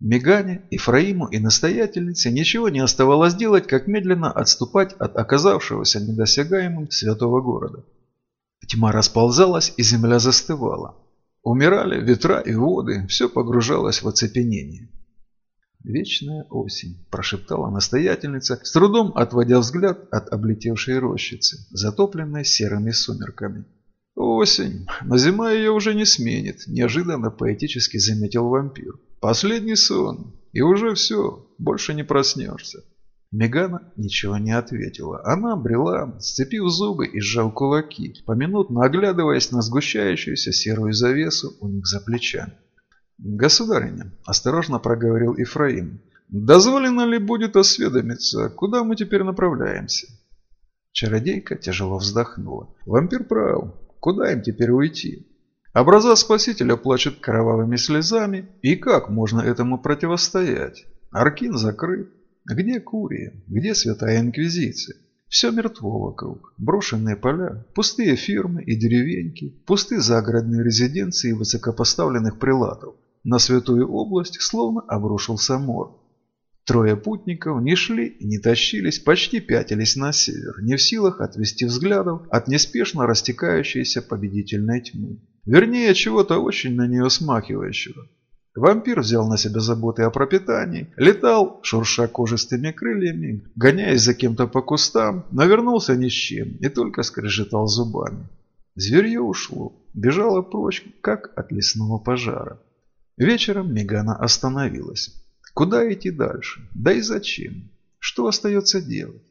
Мегане, Ефраиму и настоятельнице ничего не оставалось делать, как медленно отступать от оказавшегося недосягаемым святого города. Тьма расползалась, и земля застывала. Умирали ветра и воды, все погружалось в оцепенение. «Вечная осень», – прошептала настоятельница, с трудом отводя взгляд от облетевшей рощицы, затопленной серыми сумерками. «Осень, но зима ее уже не сменит», – неожиданно поэтически заметил вампир. Последний сон, и уже все, больше не проснешься. Мегана ничего не ответила. Она брела, сцепив зубы и сжал кулаки, поминутно оглядываясь на сгущающуюся серую завесу у них за плечами. «Государиня», – осторожно проговорил Ифраим, – «дозволено ли будет осведомиться, куда мы теперь направляемся?» Чародейка тяжело вздохнула. «Вампир прав. Куда им теперь уйти? Образа Спасителя плачут кровавыми слезами, и как можно этому противостоять? Аркин закрыт. Где Курия? Где Святая Инквизиция? Все мертво вокруг. Брошенные поля, пустые фирмы и деревеньки, пустые загородные резиденции высокопоставленных прилатов. На святую область словно обрушился мор. Трое путников не шли не тащились, почти пятились на север, не в силах отвести взглядов от неспешно растекающейся победительной тьмы. Вернее, чего-то очень на нее смахивающего. Вампир взял на себя заботы о пропитании, летал, шурша кожистыми крыльями, гоняясь за кем-то по кустам, но вернулся ни с чем и только скрежетал зубами. Зверье ушло, бежало прочь, как от лесного пожара. Вечером Мегана остановилась. Куда идти дальше? Да и зачем? Что остается делать?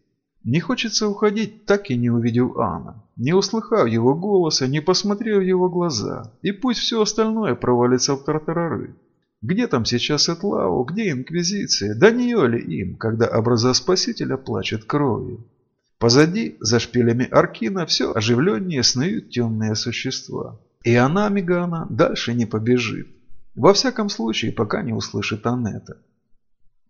Не хочется уходить, так и не увидев Анна, не услыхав его голоса, не посмотрев его глаза. И пусть все остальное провалится в тартарары. Где там сейчас Этлау, где Инквизиция? Да нее ли им, когда образа Спасителя плачет кровью? Позади, за шпилями Аркина, все оживленнее снуют темные существа. И она, Мегана, дальше не побежит. Во всяком случае, пока не услышит Анетта.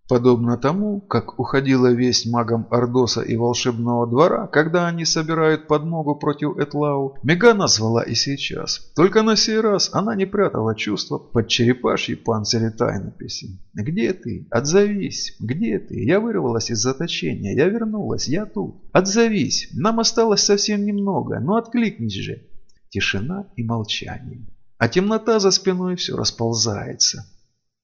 Подобно тому, как уходила весть магам Ордоса и волшебного двора, когда они собирают подмогу против Этлау, Мегана звала и сейчас. Только на сей раз она не прятала чувства под черепашьей панцире тайнописи. «Где ты? Отзовись! Где ты? Я вырвалась из заточения, я вернулась, я тут! Отзовись! Нам осталось совсем немного, но откликнись же!» Тишина и молчание. А темнота за спиной все расползается.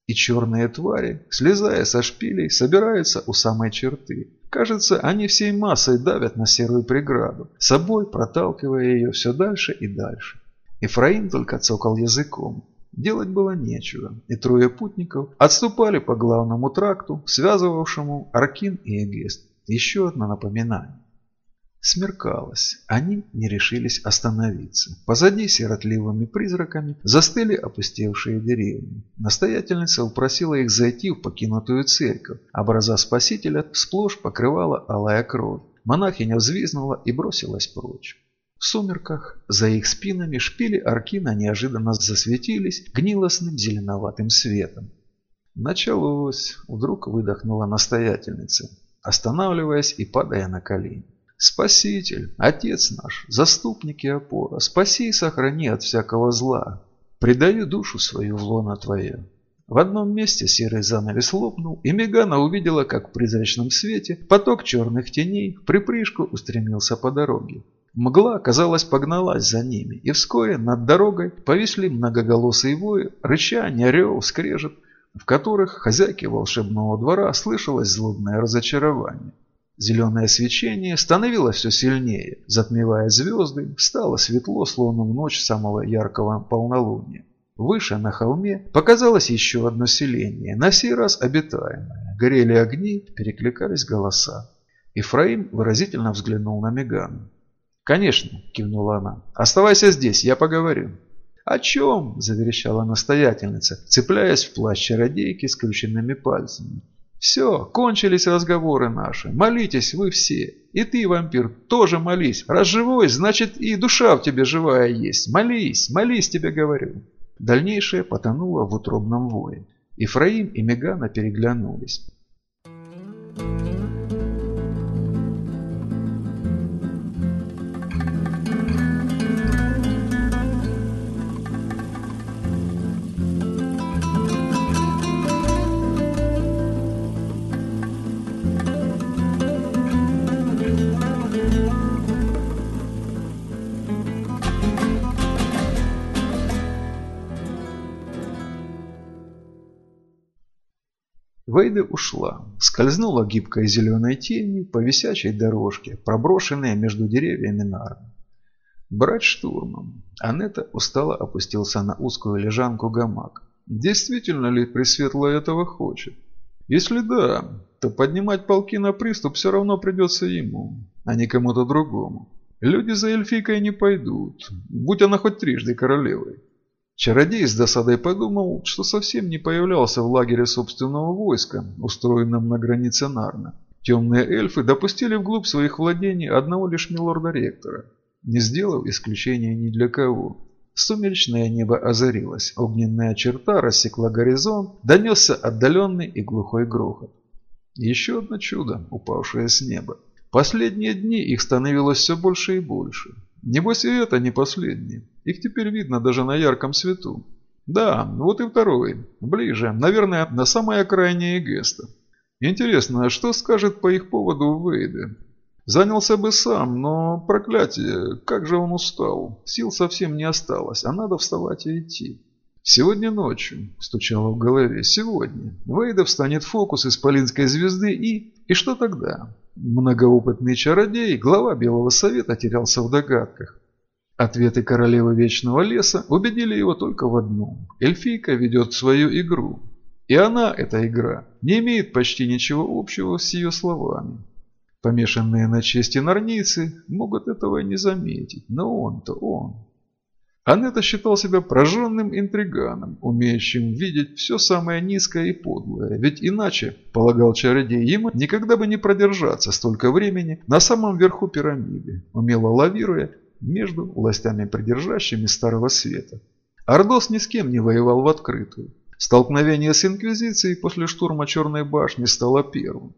И черные твари, слезая со шпилей, собираются у самой черты. Кажется, они всей массой давят на серую преграду, собой проталкивая ее все дальше и дальше. Ефраим только цокал языком. Делать было нечего, и трое путников отступали по главному тракту, связывавшему Аркин и Эгест. Еще одно напоминание. Смеркалось. Они не решились остановиться. Позади сиротливыми призраками застыли опустевшие деревни. Настоятельница упросила их зайти в покинутую церковь. Образа Спасителя сплошь покрывала алая кровь. Монахиня взвизнула и бросилась прочь. В сумерках за их спинами шпили Аркина неожиданно засветились гнилостным зеленоватым светом. Началось, вдруг выдохнула настоятельница, останавливаясь и падая на колени. Спаситель, Отец наш, заступник и опора, спаси и сохрани от всякого зла. Предаю душу свою в лоно Твое. В одном месте серый занавес лопнул, и Мегана увидела, как в призрачном свете поток черных теней в припрыжку устремился по дороге. Мгла, казалось, погналась за ними, и вскоре над дорогой повисли многоголосые вои, рычание, рев, скрежет, в которых хозяйке волшебного двора слышалось злобное разочарование. Зеленое свечение становилось все сильнее, затмевая звезды, стало светло, словно в ночь самого яркого полнолуния. Выше на холме показалось еще одно селение, на сей раз обитаемое. Горели огни, перекликались голоса. Ифраим выразительно взглянул на Мегану. «Конечно», – кивнула она. «Оставайся здесь, я поговорю». «О чем?» – заверещала настоятельница, цепляясь в плащ чародейки скрюченными пальцами. Все, кончились разговоры наши. Молитесь вы все. И ты, вампир, тоже молись. Раз живой, значит и душа в тебе живая есть. Молись, молись, тебе говорю. Дальнейшее потонуло в утробном вое. Ифраим и Мегана переглянулись. Вейда ушла, скользнула гибкой зеленой тенью по висячей дорожке, проброшенной между деревьями нарны. Брать штурмом. Анетта устало опустился на узкую лежанку гамак. Действительно ли Пресветлая этого хочет? Если да, то поднимать полки на приступ все равно придется ему, а не кому-то другому. Люди за эльфийкой не пойдут, будь она хоть трижды королевой. Чародей с досадой подумал, что совсем не появлялся в лагере собственного войска, устроенном на границе Нарна. Темные эльфы допустили вглубь своих владений одного лишь милорда-ректора, не сделав исключения ни для кого. Сумеречное небо озарилось, огненная черта рассекла горизонт, донесся отдаленный и глухой грохот. Еще одно чудо, упавшее с неба. Последние дни их становилось все больше и больше. Небось и это не последние. Их теперь видно даже на ярком свету. Да, вот и второй. Ближе. Наверное, на самой окраине Эгеста. Интересно, что скажет по их поводу Вейде? Занялся бы сам, но, проклятие, как же он устал. Сил совсем не осталось, а надо вставать и идти. Сегодня ночью, стучало в голове, сегодня. Вейда встанет фокус исполинской звезды и... И что тогда? Многоопытный чародей, глава Белого Совета, терялся в догадках. Ответы королевы Вечного Леса убедили его только в одном. Эльфийка ведет свою игру. И она, эта игра, не имеет почти ничего общего с ее словами. Помешанные на чести нарнийцы могут этого и не заметить, но он-то он. Анетта считал себя прожженным интриганом, умеющим видеть все самое низкое и подлое, ведь иначе, полагал чародей, ему никогда бы не продержаться столько времени на самом верху пирамиды, умело лавируя между властями придержащими Старого Света. Ордос ни с кем не воевал в открытую. Столкновение с Инквизицией после штурма Черной башни стало первым.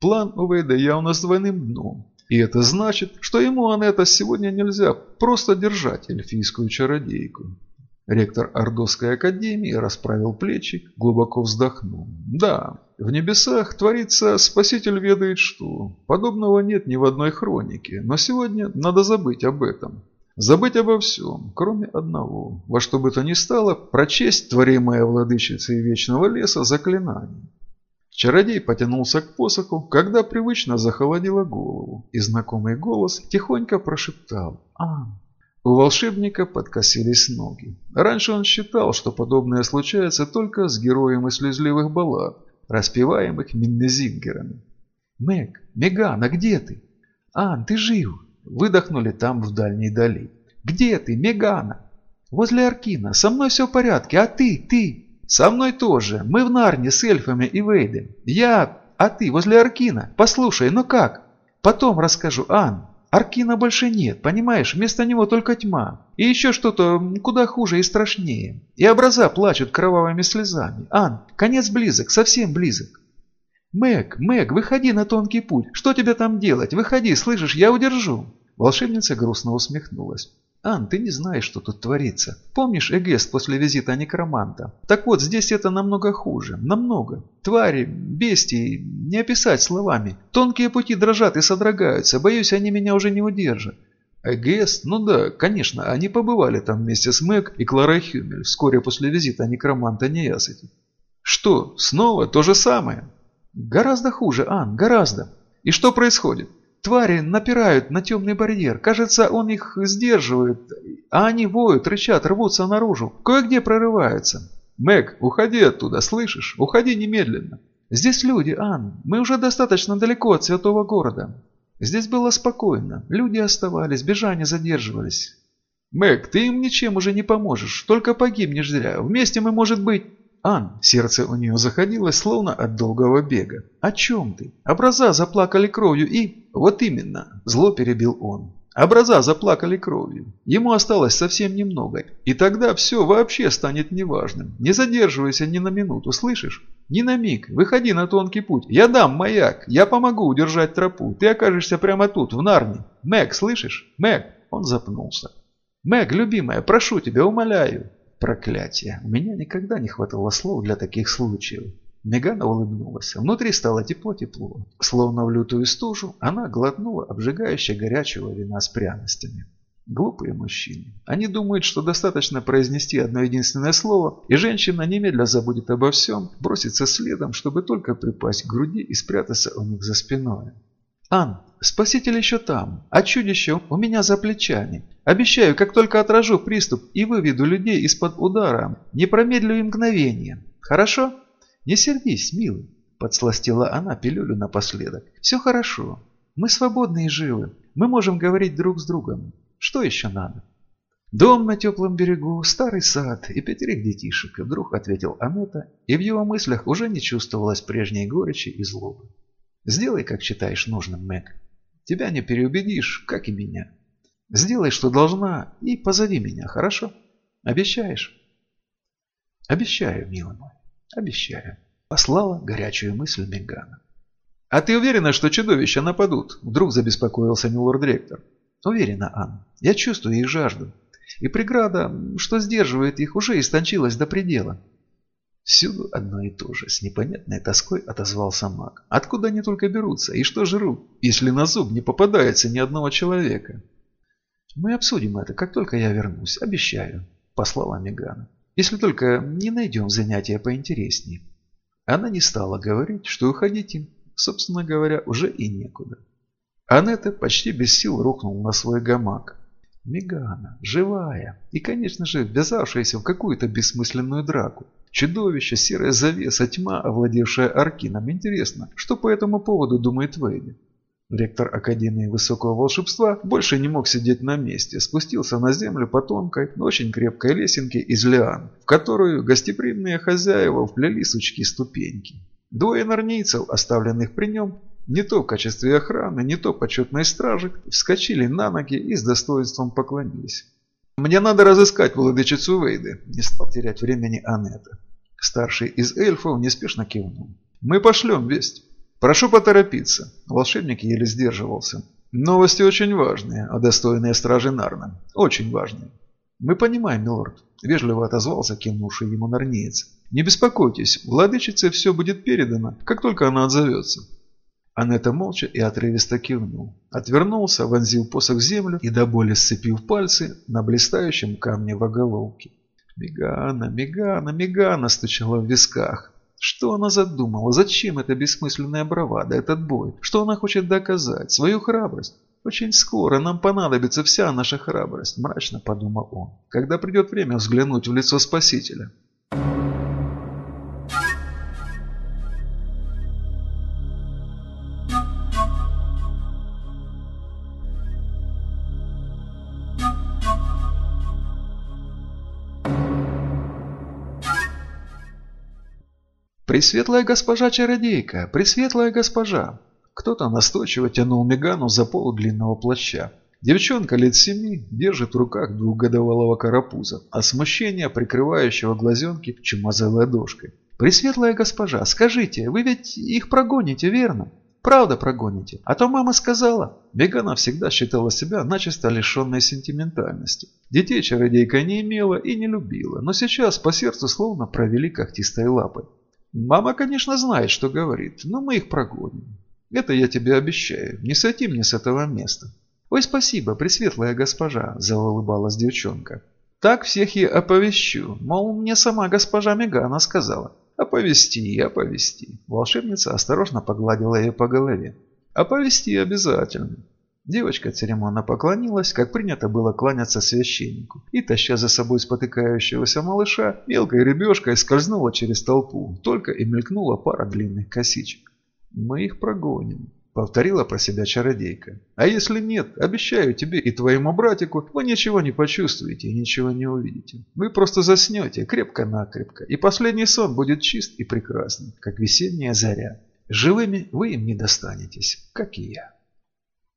План у Вейда явно с двойным дном. И это значит, что ему Анетта сегодня нельзя просто держать эльфийскую чародейку. Ректор Ордовской академии расправил плечи, глубоко вздохнул. Да, в небесах творится спаситель ведает что. Подобного нет ни в одной хронике, но сегодня надо забыть об этом. Забыть обо всем, кроме одного, во что бы то ни стало, прочесть творимое владычицей Вечного Леса заклинание. Чародей потянулся к посоху, когда привычно захолодило голову, и знакомый голос тихонько прошептал «А». У волшебника подкосились ноги. Раньше он считал, что подобное случается только с героем из слезливых баллад, распеваемых Миннезингерами. «Мэг, Мегана, где ты?» «Ан, ты жив!» Выдохнули там в дальней дали. «Где ты, Мегана?» «Возле Аркина. Со мной все в порядке. А ты, ты?» «Со мной тоже. Мы в Нарне с эльфами и Вейдем. Я... А ты возле Аркина? Послушай, ну как?» «Потом расскажу, Ан. Аркина больше нет, понимаешь? Вместо него только тьма. И еще что-то куда хуже и страшнее. И образа плачут кровавыми слезами. Ан, конец близок, совсем близок. Мэг, Мэг, выходи на тонкий путь. Что тебе там делать? Выходи, слышишь, я удержу. Волшебница грустно усмехнулась. «Ан, ты не знаешь, что тут творится. Помнишь Эгест после визита некроманта? Так вот, здесь это намного хуже. Намного. Твари, бестии, не описать словами. Тонкие пути дрожат и содрогаются. Боюсь, они меня уже не удержат. Эгест? Ну да, конечно, они побывали там вместе с Мэг и Кларой Хюмель вскоре после визита некроманта Неясыти. Что, снова то же самое? Гораздо хуже, Ан, гораздо. И что происходит? Твари напирают на темный барьер. Кажется, он их сдерживает. А они воют, рычат, рвутся наружу. Кое-где прорываются. Мэг, уходи оттуда, слышишь? Уходи немедленно. Здесь люди, Ан. Мы уже достаточно далеко от святого города. Здесь было спокойно. Люди оставались, бежане задерживались. Мэг, ты им ничем уже не поможешь. Только погибнешь зря. Вместе мы, может быть... Ан, сердце у нее заходилось, словно от долгого бега. «О чем ты? Образа заплакали кровью и...» «Вот именно!» – зло перебил он. Образа заплакали кровью. Ему осталось совсем немного. И тогда все вообще станет неважным. Не задерживайся ни на минуту, слышишь? Ни на миг. Выходи на тонкий путь. Я дам маяк. Я помогу удержать тропу. Ты окажешься прямо тут, в Нарне. Мэг, слышишь? Мэг. Он запнулся. Мэг, любимая, прошу тебя, умоляю. Проклятие. У меня никогда не хватало слов для таких случаев. Мегана улыбнулась. Внутри стало тепло-тепло. Словно в лютую стужу, она глотнула обжигающе горячего вина с пряностями. Глупые мужчины. Они думают, что достаточно произнести одно единственное слово, и женщина немедля забудет обо всем, бросится следом, чтобы только припасть к груди и спрятаться у них за спиной. «Ан, спаситель еще там, а чудище у меня за плечами. Обещаю, как только отражу приступ и выведу людей из-под удара, не промедлю и мгновение. Хорошо? Не сердись, милый», – подсластила она пилюлю напоследок. «Все хорошо. Мы свободны и живы. Мы можем говорить друг с другом. Что еще надо? Дом на теплом берегу, старый сад и пятерых детишек, вдруг ответил Анетта, и в его мыслях уже не чувствовалось прежней горечи и злобы. Сделай, как считаешь нужным, Мэг. Тебя не переубедишь, как и меня. Сделай, что должна, и позови меня, хорошо? Обещаешь? Обещаю, милый мой, обещаю. Послала горячую мысль Мегана. «А ты уверена, что чудовища нападут?» Вдруг забеспокоился милорд-ректор. Уверена, Анна. Я чувствую их жажду. И преграда, что сдерживает их, уже истончилась до предела. Всюду одно и то же, с непонятной тоской отозвался маг. Откуда они только берутся и что жрут, если на зуб не попадается ни одного человека? Мы обсудим это, как только я вернусь, обещаю, послала Мегана. Если только не найдем занятия поинтереснее. Она не стала говорить, что уходить им, собственно говоря, уже и некуда. Анетта почти без сил рухнул на свой гамак. Мегана, живая и, конечно же, ввязавшаяся в какую-то бессмысленную драку. Чудовище, серая завеса, тьма, овладевшая Аркином. Интересно, что по этому поводу думает Вейди? Ректор Академии Высокого Волшебства больше не мог сидеть на месте, спустился на землю по тонкой, но очень крепкой лесенке из лиан, в которую гостеприимные хозяева вплели сучки ступеньки. Двое нарнийцев, оставленных при нем, не то в качестве охраны, не то почетной стражи, вскочили на ноги и с достоинством поклонились. «Мне надо разыскать владычицу Вейды», – не стал терять времени Анетта. Старший из эльфов неспешно кивнул. «Мы пошлем весть. Прошу поторопиться». Волшебник еле сдерживался. «Новости очень важные, а достойные стражи Нарна. Очень важные». «Мы понимаем, милорд», – вежливо отозвался кивнувший ему нарнеец. «Не беспокойтесь, владычице все будет передано, как только она отзовется». Анетта молча и отрывисто кивнул. Отвернулся, вонзил посох в землю и до боли сцепив пальцы на блистающем камне в оголовке. Мегана, Мегана, Мегана стучала в висках. Что она задумала? Зачем эта бессмысленная бравада, этот бой? Что она хочет доказать? Свою храбрость? Очень скоро нам понадобится вся наша храбрость, мрачно подумал он, когда придет время взглянуть в лицо Спасителя. «Пресветлая госпожа-чародейка! Пресветлая госпожа!» Кто-то настойчиво тянул Мегану за полу длинного плаща. Девчонка лет семи держит в руках двухгодовалого карапуза, а смущение прикрывающего глазенки чумазой ладошкой. «Пресветлая госпожа, скажите, вы ведь их прогоните, верно?» «Правда прогоните. А то мама сказала». Мегана всегда считала себя начисто лишенной сентиментальности. Детей чародейка не имела и не любила, но сейчас по сердцу словно провели когтистой лапой. Мама, конечно, знает, что говорит, но мы их прогоним. Это я тебе обещаю. Не сойти мне с этого места. Ой, спасибо, пресветлая госпожа, заулыбалась девчонка. Так всех я оповещу. Мол, мне сама госпожа Мегана сказала. Оповести, оповести. Волшебница осторожно погладила ее по голове. Оповести обязательно. Девочка церемонно поклонилась, как принято было кланяться священнику, и, таща за собой спотыкающегося малыша, мелкой рыбешкой скользнула через толпу, только и мелькнула пара длинных косичек. «Мы их прогоним», — повторила про себя чародейка. «А если нет, обещаю тебе и твоему братику, вы ничего не почувствуете и ничего не увидите. Вы просто заснете крепко-накрепко, и последний сон будет чист и прекрасный, как весенняя заря. Живыми вы им не достанетесь, как и я».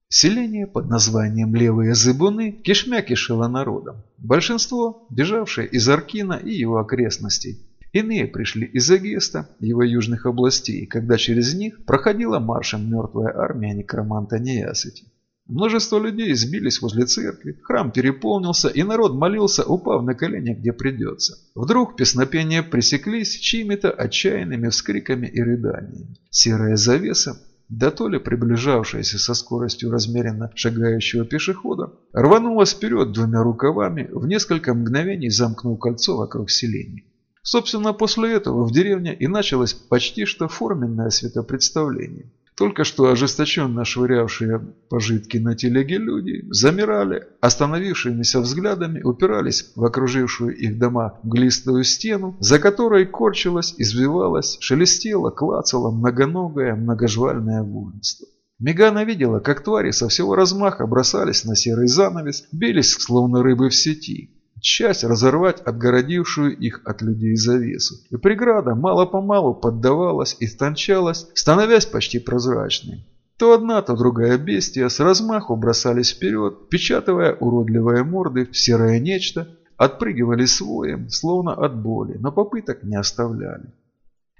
Селение под названием Левые Зыбуны кишмя кишело народом. Большинство, бежавшее из Аркина и его окрестностей. Иные пришли из Агеста, его южных областей, когда через них проходила маршем мертвая армия некроманта Неясыти. Множество людей сбились возле церкви, храм переполнился, и народ молился, упав на колени, где придется. Вдруг песнопения пресеклись чьими-то отчаянными вскриками и рыданиями. Серая завеса да то ли приближавшаяся со скоростью размеренно шагающего пешехода, рванулась вперед двумя рукавами, в несколько мгновений замкнув кольцо вокруг селения. Собственно, после этого в деревне и началось почти что форменное светопредставление. Только что ожесточенно швырявшие пожитки на телеге люди замирали, остановившимися взглядами упирались в окружившую их дома глистую стену, за которой корчилась, извивалась, шелестела, клацала многоногое многожвальное воинство. Мегана видела, как твари со всего размаха бросались на серый занавес, бились, словно рыбы в сети, часть разорвать отгородившую их от людей завесу. И преграда мало-помалу поддавалась и стончалась, становясь почти прозрачной. То одна, то другая бестия с размаху бросались вперед, печатывая уродливые морды в серое нечто, отпрыгивали своим, словно от боли, но попыток не оставляли.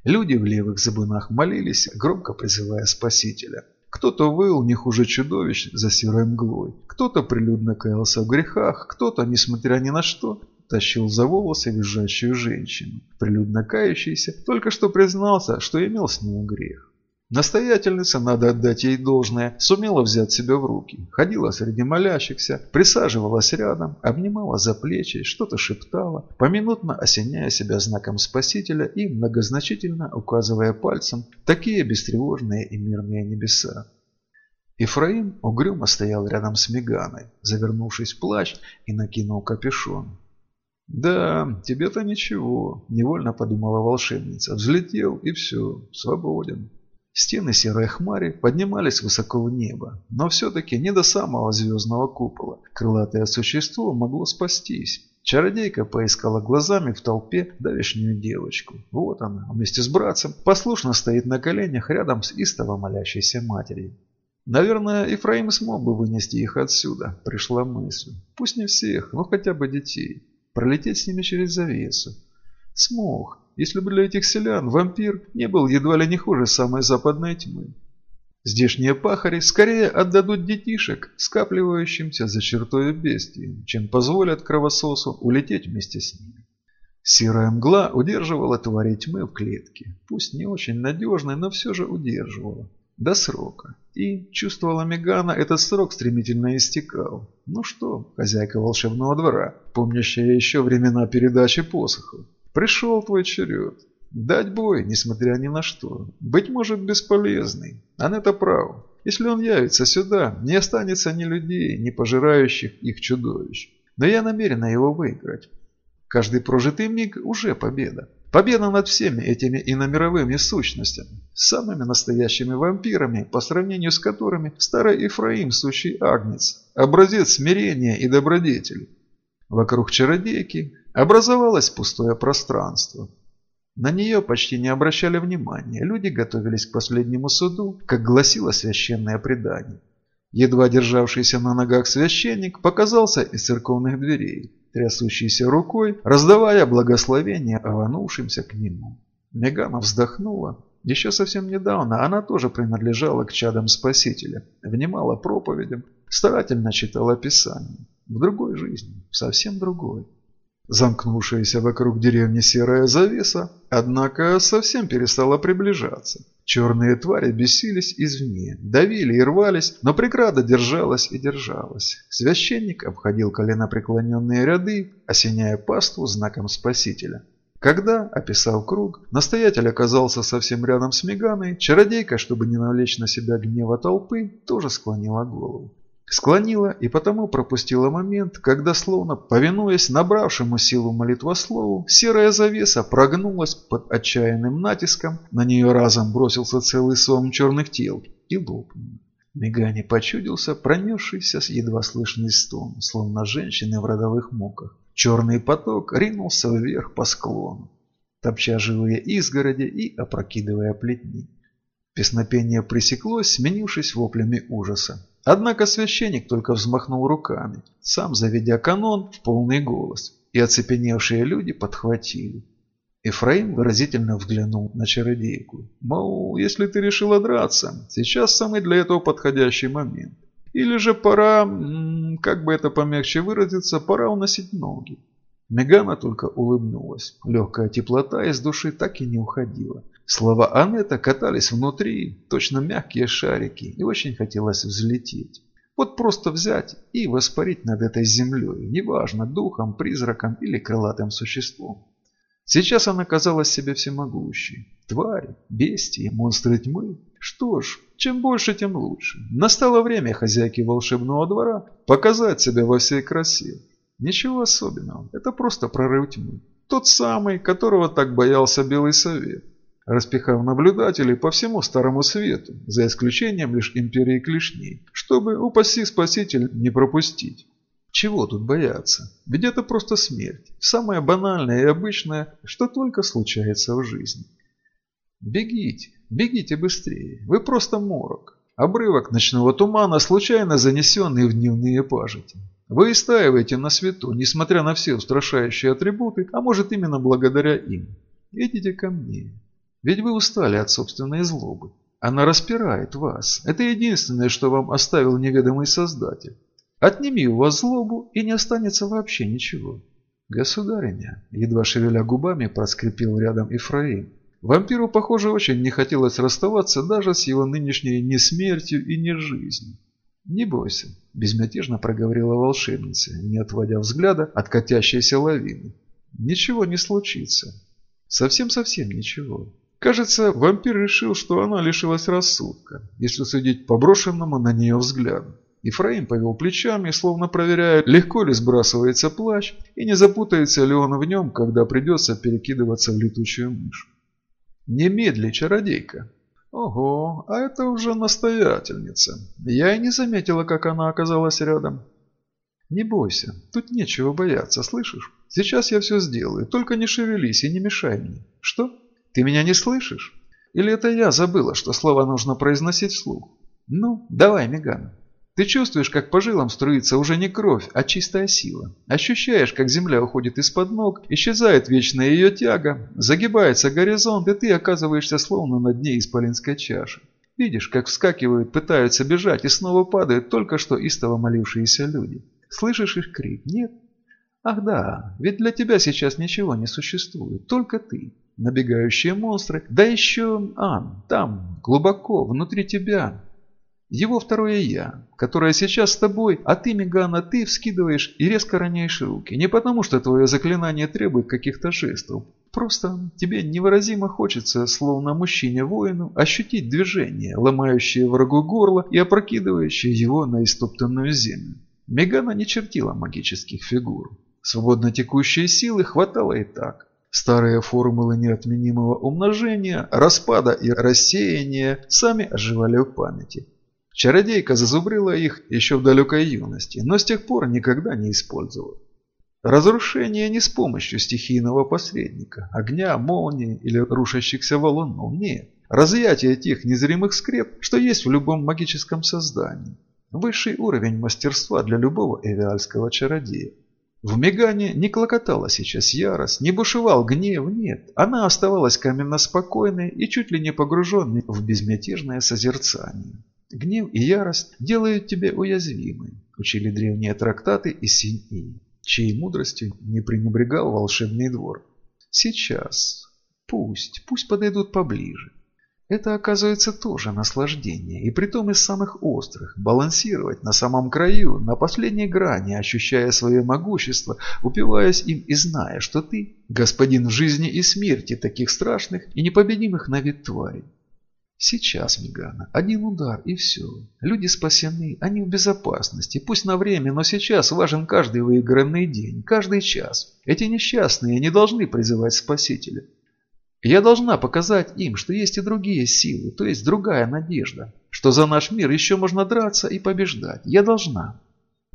Люди в левых забынах молились, громко призывая Спасителя. Кто-то выл не хуже чудовищ за серой мглой, кто-то прилюдно каялся в грехах, кто-то, несмотря ни на что, тащил за волосы визжащую женщину. Прилюдно кающийся только что признался, что имел с ним грех. Настоятельница, надо отдать ей должное, сумела взять себя в руки. Ходила среди молящихся, присаживалась рядом, обнимала за плечи, что-то шептала, поминутно осеняя себя знаком Спасителя и многозначительно указывая пальцем такие бестревожные и мирные небеса. Ифраим угрюмо стоял рядом с Меганой, завернувшись в плащ и накинул капюшон. «Да, тебе-то ничего», – невольно подумала волшебница. «Взлетел и все, свободен». Стены серой хмари поднимались высоко в небо, но все-таки не до самого звездного купола. Крылатое существо могло спастись. Чародейка поискала глазами в толпе давешнюю девочку. Вот она, вместе с братцем, послушно стоит на коленях рядом с истово молящейся матерью. Наверное, Ефраим смог бы вынести их отсюда, пришла мысль. Пусть не всех, но хотя бы детей. Пролететь с ними через завесу. Смог, если бы для этих селян вампир не был едва ли не хуже самой западной тьмы. Здешние пахари скорее отдадут детишек, скапливающимся за чертой бестии, чем позволят кровососу улететь вместе с ними. Серая мгла удерживала твари тьмы в клетке. Пусть не очень надежной, но все же удерживала. До срока. И, чувствовала Мегана, этот срок стремительно истекал. Ну что, хозяйка волшебного двора, помнящая еще времена передачи посохов. Пришел твой черед. Дать бой, несмотря ни на что. Быть может бесполезный. Анетта прав. Если он явится сюда, не останется ни людей, ни пожирающих их чудовищ. Но я намерена его выиграть. Каждый прожитый миг уже победа. Победа над всеми этими иномировыми сущностями, самыми настоящими вампирами, по сравнению с которыми старый Ефраим, сущий агнец, образец смирения и добродетели. Вокруг чародейки Образовалось пустое пространство. На нее почти не обращали внимания. Люди готовились к последнему суду, как гласило священное предание. Едва державшийся на ногах священник показался из церковных дверей, трясущейся рукой, раздавая благословение рванувшимся к нему. Мегана вздохнула. Еще совсем недавно она тоже принадлежала к чадам Спасителя, внимала проповедям, старательно читала Писание. В другой жизни, совсем другой. Замкнувшаяся вокруг деревни серая завеса, однако, совсем перестала приближаться. Черные твари бесились извне, давили и рвались, но преграда держалась и держалась. Священник обходил коленопреклоненные ряды, осеняя паству знаком Спасителя. Когда, описав круг, настоятель оказался совсем рядом с Меганой, чародейка, чтобы не навлечь на себя гнева толпы, тоже склонила голову. Склонила и потому пропустила момент, когда, словно повинуясь набравшему силу молитвослову, серая завеса прогнулась под отчаянным натиском, на нее разом бросился целый сон черных тел и лопнул. Мегане почудился пронесшийся с едва слышный стон, словно женщины в родовых муках. Черный поток ринулся вверх по склону, топча живые изгороди и опрокидывая плетни. Песнопение пресеклось, сменившись воплями ужаса. Однако священник только взмахнул руками, сам заведя канон в полный голос, и оцепеневшие люди подхватили. Ефраим выразительно взглянул на чародейку. Мол, если ты решила драться, сейчас самый для этого подходящий момент. Или же пора, как бы это помягче выразиться, пора уносить ноги. Мегана только улыбнулась. Легкая теплота из души так и не уходила. Слова Анетта катались внутри, точно мягкие шарики, и очень хотелось взлететь. Вот просто взять и воспарить над этой землей, неважно, духом, призраком или крылатым существом. Сейчас она казалась себе всемогущей. Твари, бестии, монстры тьмы. Что ж, чем больше, тем лучше. Настало время хозяйки волшебного двора показать себя во всей красе. Ничего особенного, это просто прорыв тьмы. Тот самый, которого так боялся Белый Совет распихав наблюдателей по всему Старому Свету, за исключением лишь Империи Клешней, чтобы, упаси спаситель, не пропустить. Чего тут бояться? Ведь это просто смерть, самое банальное и обычное, что только случается в жизни. Бегите, бегите быстрее, вы просто морок. Обрывок ночного тумана, случайно занесенный в дневные пажити. Вы истаиваете на свету, несмотря на все устрашающие атрибуты, а может именно благодаря им. Идите ко мне, ведь вы устали от собственной злобы. Она распирает вас. Это единственное, что вам оставил неведомый Создатель. Отними у вас злобу, и не останется вообще ничего. Государиня, едва шевеля губами, проскрипел рядом Ифраим. Вампиру, похоже, очень не хотелось расставаться даже с его нынешней не смертью и не жизнью. «Не бойся», – безмятежно проговорила волшебница, не отводя взгляда от катящейся лавины. «Ничего не случится. Совсем-совсем ничего. Кажется, вампир решил, что она лишилась рассудка, если судить по брошенному на нее взгляду. Ифраим повел плечами, словно проверяя, легко ли сбрасывается плащ и не запутается ли он в нем, когда придется перекидываться в летучую мышь. «Немедли, чародейка!» «Ого, а это уже настоятельница. Я и не заметила, как она оказалась рядом». «Не бойся, тут нечего бояться, слышишь? Сейчас я все сделаю, только не шевелись и не мешай мне. Что?» Ты меня не слышишь? Или это я забыла, что слово нужно произносить вслух? Ну, давай, Меган. Ты чувствуешь, как по жилам струится уже не кровь, а чистая сила. Ощущаешь, как земля уходит из-под ног, исчезает вечная ее тяга, загибается горизонт, и ты оказываешься словно на дне исполинской чаши. Видишь, как вскакивают, пытаются бежать и снова падают только что истово молившиеся люди. Слышишь их крик? Нет? Ах да, ведь для тебя сейчас ничего не существует, только ты набегающие монстры, да еще Ан, там, глубоко, внутри тебя. Его второе «я», которое сейчас с тобой, а ты, Мегана, ты вскидываешь и резко роняешь руки. Не потому, что твое заклинание требует каких-то жестов. Просто тебе невыразимо хочется, словно мужчине-воину, ощутить движение, ломающее врагу горло и опрокидывающее его на истоптанную землю. Мегана не чертила магических фигур. Свободно текущей силы хватало и так. Старые формулы неотменимого умножения, распада и рассеяния сами оживали в памяти. Чародейка зазубрила их еще в далекой юности, но с тех пор никогда не использовала. Разрушение не с помощью стихийного посредника, огня, молнии или рушащихся валунов, нет. Разъятие тех незримых скреп, что есть в любом магическом создании. Высший уровень мастерства для любого эвиальского чародея. В Мегане не клокотала сейчас ярость, не бушевал гнев, нет. Она оставалась каменно спокойной и чуть ли не погруженной в безмятежное созерцание. Гнев и ярость делают тебя уязвимой, учили древние трактаты и синь чьей мудростью не пренебрегал волшебный двор. Сейчас. Пусть, пусть подойдут поближе. Это, оказывается, тоже наслаждение, и притом из самых острых. Балансировать на самом краю, на последней грани, ощущая свое могущество, упиваясь им и зная, что ты – господин в жизни и смерти таких страшных и непобедимых на вид тварей. Сейчас, Мегана, один удар и все. Люди спасены, они в безопасности. Пусть на время, но сейчас важен каждый выигранный день, каждый час. Эти несчастные не должны призывать Спасителя. Я должна показать им, что есть и другие силы, то есть другая надежда, что за наш мир еще можно драться и побеждать. Я должна.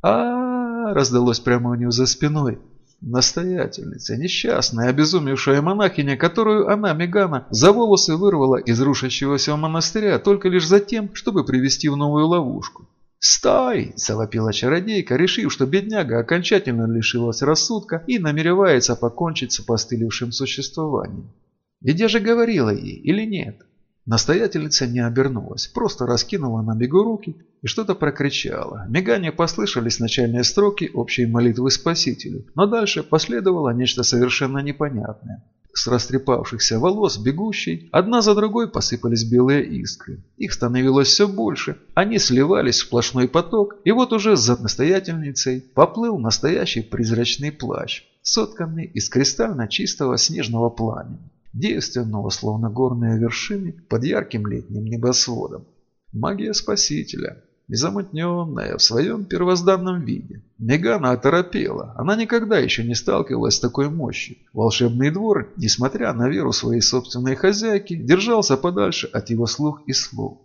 А, -а, -а раздалось прямо у нее за спиной. Настоятельница, несчастная, обезумевшая монахиня, которую она, Мегана, за волосы вырвала из рушащегося монастыря только лишь за тем, чтобы привести в новую ловушку. «Стой!» – завопила чародейка, решив, что бедняга окончательно лишилась рассудка и намеревается покончить с опостылевшим существованием. Ведь я же говорила ей, или нет? Настоятельница не обернулась, просто раскинула на бегу руки и что-то прокричала. Мигание послышались начальные строки общей молитвы Спасителю, но дальше последовало нечто совершенно непонятное. С растрепавшихся волос бегущей одна за другой посыпались белые искры. Их становилось все больше, они сливались в сплошной поток, и вот уже за настоятельницей поплыл настоящий призрачный плащ, сотканный из кристально чистого снежного пламени, девственного, словно горные вершины под ярким летним небосводом. Магия Спасителя, незамутненная в своем первозданном виде. Мегана оторопела. Она никогда еще не сталкивалась с такой мощью. Волшебный двор, несмотря на веру своей собственной хозяйки, держался подальше от его слух и слов.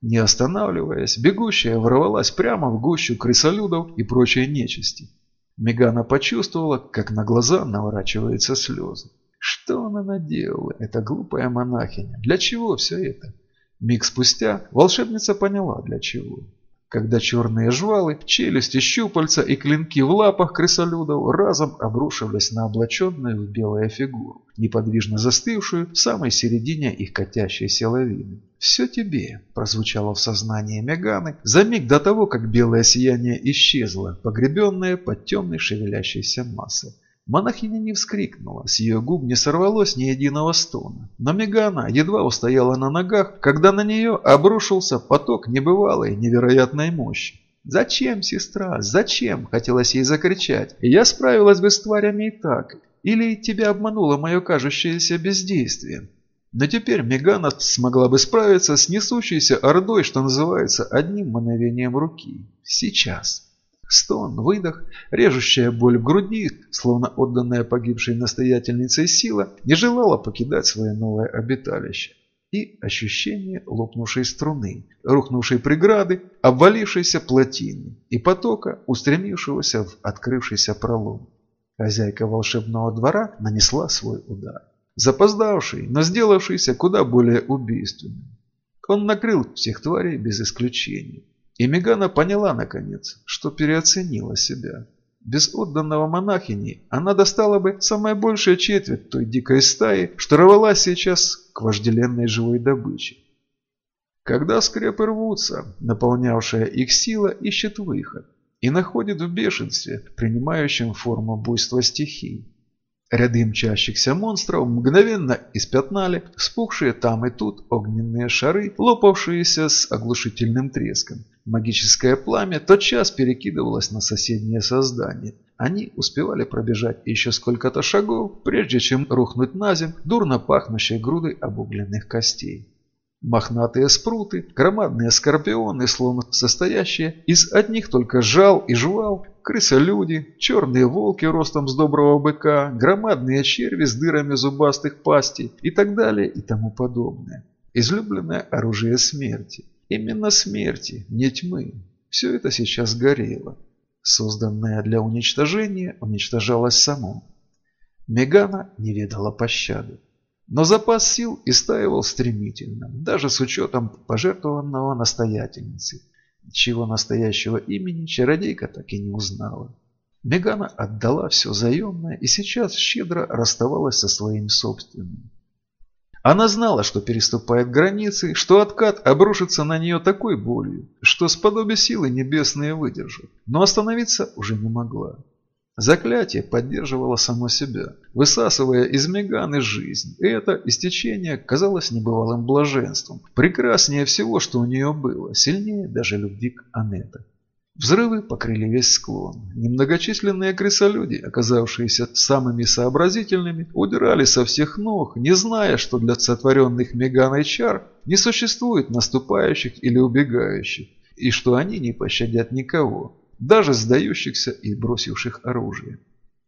Не останавливаясь, бегущая ворвалась прямо в гущу крысолюдов и прочей нечисти. Мегана почувствовала, как на глаза наворачиваются слезы. Что она наделала, эта глупая монахиня? Для чего все это? Миг спустя волшебница поняла, для чего когда черные жвалы, челюсти, щупальца и клинки в лапах крысолюдов разом обрушивались на облаченную в белое фигуру, неподвижно застывшую в самой середине их катящейся лавины. «Все тебе», – прозвучало в сознании Меганы за миг до того, как белое сияние исчезло, погребенное под темной шевелящейся массой. Монахиня не вскрикнула, с ее губ не сорвалось ни единого стона. Но Мегана едва устояла на ногах, когда на нее обрушился поток небывалой невероятной мощи. «Зачем, сестра? Зачем?» – хотелось ей закричать. «Я справилась бы с тварями и так. Или тебя обмануло мое кажущееся бездействие?» Но теперь Мегана смогла бы справиться с несущейся ордой, что называется, одним мановением руки. Сейчас. Стон, выдох, режущая боль в груди, словно отданная погибшей настоятельницей сила, не желала покидать свое новое обиталище. И ощущение лопнувшей струны, рухнувшей преграды, обвалившейся плотины и потока, устремившегося в открывшийся пролом. Хозяйка волшебного двора нанесла свой удар. Запоздавший, но сделавшийся куда более убийственным. Он накрыл всех тварей без исключения. И Мегана поняла, наконец, что переоценила себя. Без отданного монахини она достала бы самая большая четверть той дикой стаи, что рвалась сейчас к вожделенной живой добыче. Когда скрепы рвутся, наполнявшая их сила ищет выход и находит в бешенстве, принимающем форму буйства стихий. Ряды мчащихся монстров мгновенно испятнали вспухшие там и тут огненные шары, лопавшиеся с оглушительным треском. Магическое пламя тотчас перекидывалось на соседнее создание. Они успевали пробежать еще сколько-то шагов, прежде чем рухнуть на земь дурно пахнущей грудой обугленных костей. Мохнатые спруты, громадные скорпионы, словно состоящие из одних только жал и жвал, крысолюди, черные волки ростом с доброго быка, громадные черви с дырами зубастых пастей и так далее и тому подобное. Излюбленное оружие смерти. Именно смерти, не тьмы. Все это сейчас горело. Созданное для уничтожения уничтожалось само. Мегана не ведала пощады. Но запас сил истаивал стремительно, даже с учетом пожертвованного настоятельницы, чего настоящего имени чародейка так и не узнала. Мегана отдала все заемное и сейчас щедро расставалась со своим собственным. Она знала, что переступает границы, что откат обрушится на нее такой болью, что сподобие силы небесные выдержат, но остановиться уже не могла. Заклятие поддерживало само себя, высасывая из Меганы жизнь, и это истечение казалось небывалым блаженством, прекраснее всего, что у нее было, сильнее даже любви к Анетте. Взрывы покрыли весь склон. Немногочисленные крысолюди, оказавшиеся самыми сообразительными, удирали со всех ног, не зная, что для сотворенных Меганой чар не существует наступающих или убегающих, и что они не пощадят никого даже сдающихся и бросивших оружие.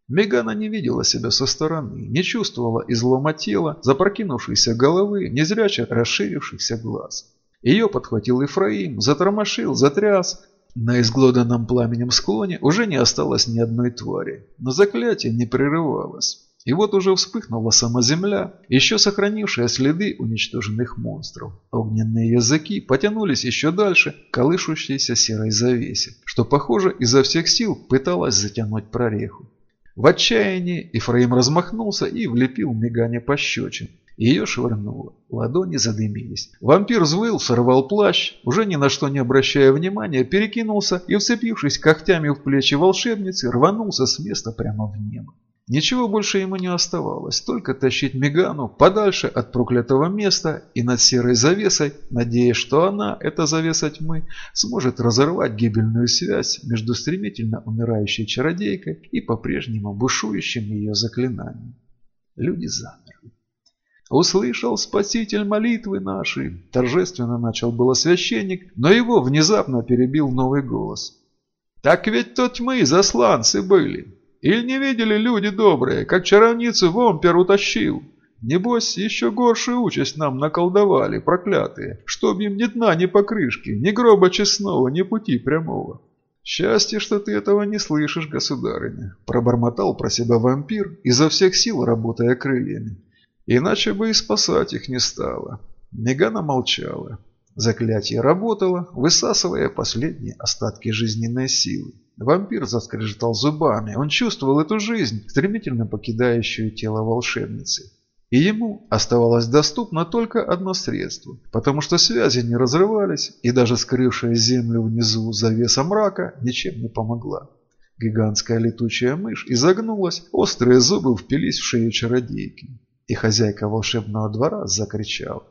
Мегана не видела себя со стороны, не чувствовала излома тела, запрокинувшейся головы, незряче расширившихся глаз. Ее подхватил Ефраим, затормошил, затряс. На изглоданном пламенем склоне уже не осталось ни одной твари, но заклятие не прерывалось. И вот уже вспыхнула сама земля, еще сохранившая следы уничтоженных монстров. Огненные языки потянулись еще дальше к колышущейся серой завесе, что, похоже, изо всех сил пыталась затянуть прореху. В отчаянии Ифраим размахнулся и влепил Мегане пощечин. Ее швырнуло. Ладони задымились. Вампир взвыл, сорвал плащ, уже ни на что не обращая внимания, перекинулся и, вцепившись когтями в плечи волшебницы, рванулся с места прямо в небо. Ничего больше ему не оставалось, только тащить Мегану подальше от проклятого места и над серой завесой, надеясь, что она, эта завеса тьмы, сможет разорвать гибельную связь между стремительно умирающей чародейкой и по-прежнему бушующим ее заклинанием. Люди замерли. «Услышал Спаситель молитвы наши!» – торжественно начал было священник, но его внезапно перебил новый голос. «Так ведь то тьмы засланцы были!» Или не видели люди добрые, как чаровницу Вомпер утащил? Небось, еще горшую участь нам наколдовали, проклятые, чтоб им ни дна, ни покрышки, ни гроба честного, ни пути прямого. «Счастье, что ты этого не слышишь, государыня», – пробормотал про себя вампир, изо всех сил работая крыльями. «Иначе бы и спасать их не стало». Мегана молчала. Заклятие работало, высасывая последние остатки жизненной силы. Вампир заскрежетал зубами. Он чувствовал эту жизнь, стремительно покидающую тело волшебницы. И ему оставалось доступно только одно средство, потому что связи не разрывались, и даже скрывшая землю внизу завеса мрака ничем не помогла. Гигантская летучая мышь изогнулась, острые зубы впились в шею чародейки. И хозяйка волшебного двора закричала.